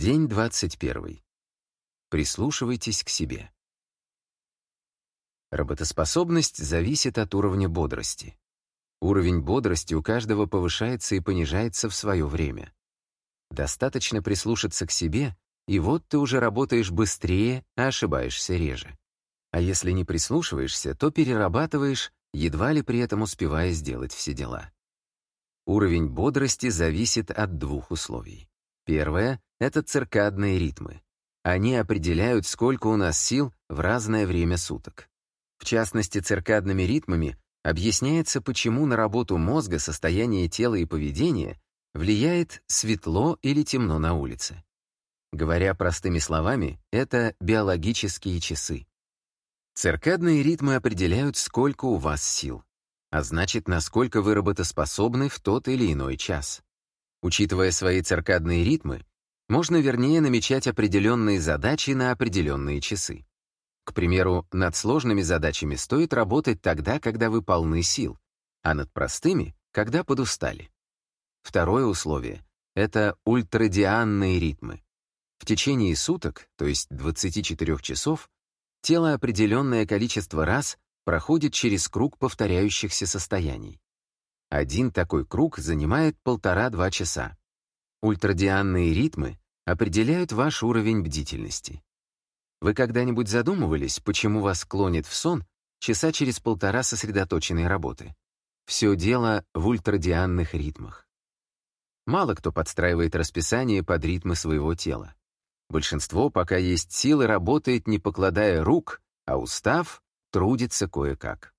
День 21. Прислушивайтесь к себе. Работоспособность зависит от уровня бодрости. Уровень бодрости у каждого повышается и понижается в свое время. Достаточно прислушаться к себе, и вот ты уже работаешь быстрее, а ошибаешься реже. А если не прислушиваешься, то перерабатываешь, едва ли при этом успевая сделать все дела. Уровень бодрости зависит от двух условий. Первое — это циркадные ритмы. Они определяют, сколько у нас сил в разное время суток. В частности, циркадными ритмами объясняется, почему на работу мозга, состояние тела и поведения влияет светло или темно на улице. Говоря простыми словами, это биологические часы. Циркадные ритмы определяют, сколько у вас сил, а значит, насколько вы работоспособны в тот или иной час. Учитывая свои циркадные ритмы, можно вернее намечать определенные задачи на определенные часы. К примеру, над сложными задачами стоит работать тогда, когда вы полны сил, а над простыми — когда подустали. Второе условие — это ультрадианные ритмы. В течение суток, то есть 24 часов, тело определенное количество раз проходит через круг повторяющихся состояний. Один такой круг занимает полтора-два часа. Ультрадианные ритмы определяют ваш уровень бдительности. Вы когда-нибудь задумывались, почему вас клонит в сон часа через полтора сосредоточенной работы? Все дело в ультрадианных ритмах. Мало кто подстраивает расписание под ритмы своего тела. Большинство, пока есть силы, работает не покладая рук, а устав, трудится кое-как.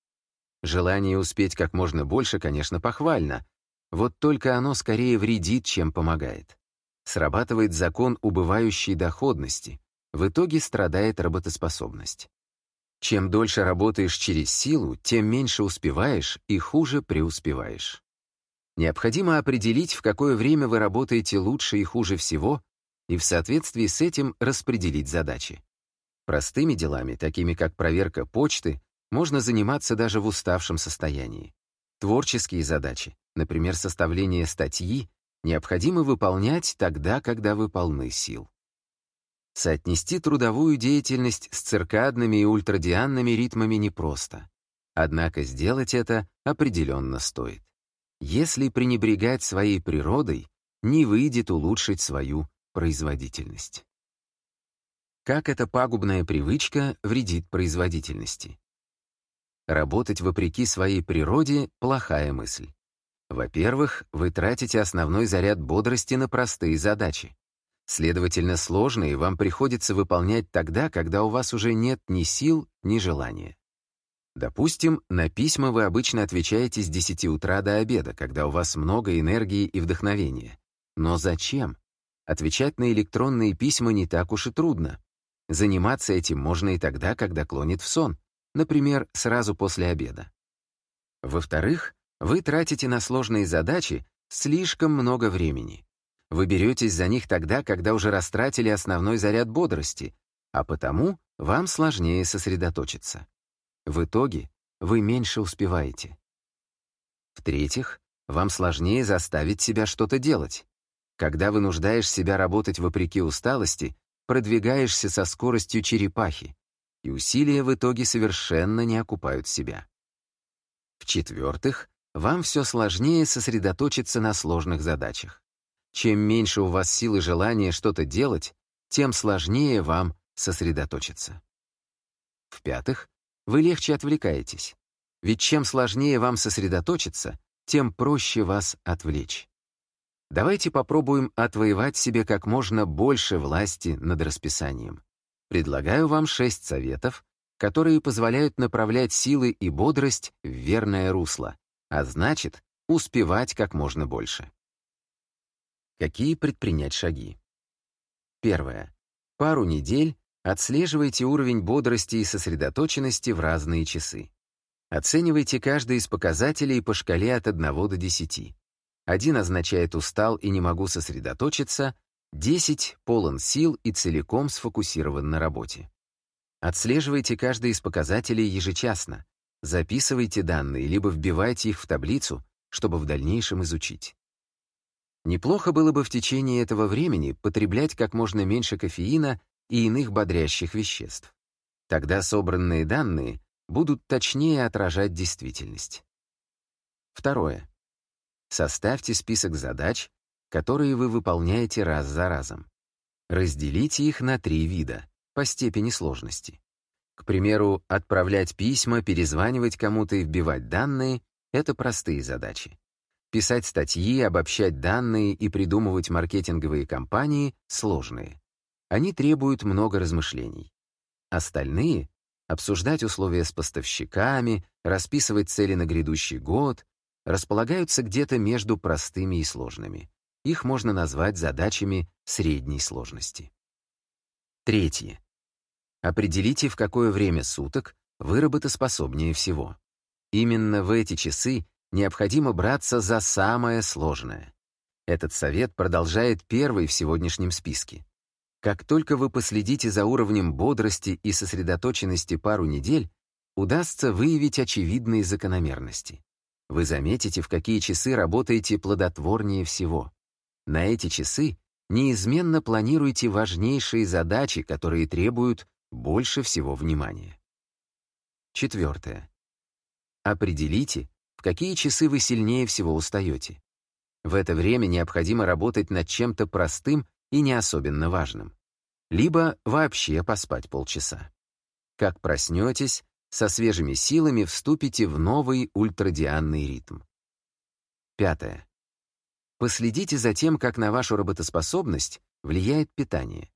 Желание успеть как можно больше, конечно, похвально, вот только оно скорее вредит, чем помогает. Срабатывает закон убывающей доходности, в итоге страдает работоспособность. Чем дольше работаешь через силу, тем меньше успеваешь и хуже преуспеваешь. Необходимо определить, в какое время вы работаете лучше и хуже всего, и в соответствии с этим распределить задачи. Простыми делами, такими как проверка почты, можно заниматься даже в уставшем состоянии. Творческие задачи, например, составление статьи, необходимо выполнять тогда, когда вы полны сил. Соотнести трудовую деятельность с циркадными и ультрадианными ритмами непросто. Однако сделать это определенно стоит. Если пренебрегать своей природой, не выйдет улучшить свою производительность. Как эта пагубная привычка вредит производительности? Работать вопреки своей природе — плохая мысль. Во-первых, вы тратите основной заряд бодрости на простые задачи. Следовательно, сложные вам приходится выполнять тогда, когда у вас уже нет ни сил, ни желания. Допустим, на письма вы обычно отвечаете с 10 утра до обеда, когда у вас много энергии и вдохновения. Но зачем? Отвечать на электронные письма не так уж и трудно. Заниматься этим можно и тогда, когда клонит в сон, например, сразу после обеда. Во-вторых, вы тратите на сложные задачи слишком много времени. Вы беретесь за них тогда, когда уже растратили основной заряд бодрости, а потому вам сложнее сосредоточиться. В итоге вы меньше успеваете. В-третьих, вам сложнее заставить себя что-то делать. Когда вынуждаешь себя работать вопреки усталости, продвигаешься со скоростью черепахи, и усилия в итоге совершенно не окупают себя. В-четвертых, вам все сложнее сосредоточиться на сложных задачах. Чем меньше у вас сил и желания что-то делать, тем сложнее вам сосредоточиться. В-пятых, вы легче отвлекаетесь. Ведь чем сложнее вам сосредоточиться, тем проще вас отвлечь. Давайте попробуем отвоевать себе как можно больше власти над расписанием. Предлагаю вам шесть советов, которые позволяют направлять силы и бодрость в верное русло, а значит, успевать как можно больше. Какие предпринять шаги? Первое. Пару недель отслеживайте уровень бодрости и сосредоточенности в разные часы. Оценивайте каждый из показателей по шкале от 1 до 10. Один означает «устал и не могу сосредоточиться», 10 — полон сил и целиком сфокусирован на работе. Отслеживайте каждый из показателей ежечасно. Записывайте данные, либо вбивайте их в таблицу, чтобы в дальнейшем изучить. Неплохо было бы в течение этого времени потреблять как можно меньше кофеина и иных бодрящих веществ. Тогда собранные данные будут точнее отражать действительность. Второе. Составьте список задач, которые вы выполняете раз за разом. Разделите их на три вида, по степени сложности. К примеру, отправлять письма, перезванивать кому-то и вбивать данные — это простые задачи. Писать статьи, обобщать данные и придумывать маркетинговые кампании — сложные. Они требуют много размышлений. Остальные — обсуждать условия с поставщиками, расписывать цели на грядущий год — располагаются где-то между простыми и сложными. Их можно назвать задачами средней сложности. Третье. Определите, в какое время суток вы работоспособнее всего. Именно в эти часы необходимо браться за самое сложное. Этот совет продолжает первый в сегодняшнем списке. Как только вы последите за уровнем бодрости и сосредоточенности пару недель, удастся выявить очевидные закономерности. Вы заметите, в какие часы работаете плодотворнее всего. На эти часы неизменно планируйте важнейшие задачи, которые требуют больше всего внимания. Четвертое. Определите, в какие часы вы сильнее всего устаете. В это время необходимо работать над чем-то простым и не особенно важным. Либо вообще поспать полчаса. Как проснетесь, со свежими силами вступите в новый ультрадианный ритм. Пятое. Последите за тем, как на вашу работоспособность влияет питание.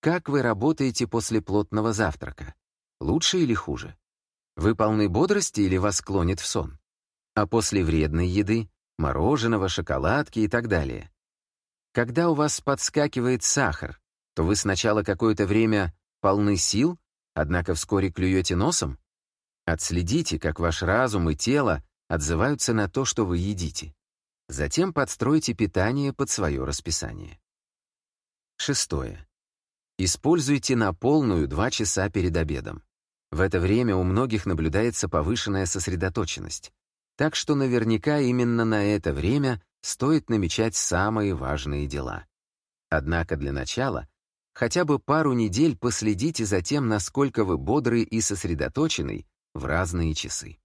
Как вы работаете после плотного завтрака? Лучше или хуже? Вы полны бодрости или вас клонит в сон? а после вредной еды — мороженого, шоколадки и так далее. Когда у вас подскакивает сахар, то вы сначала какое-то время полны сил, однако вскоре клюете носом? Отследите, как ваш разум и тело отзываются на то, что вы едите. Затем подстройте питание под свое расписание. Шестое. Используйте на полную 2 часа перед обедом. В это время у многих наблюдается повышенная сосредоточенность. Так что наверняка именно на это время стоит намечать самые важные дела. Однако для начала хотя бы пару недель последите за тем, насколько вы бодрый и сосредоточенный в разные часы.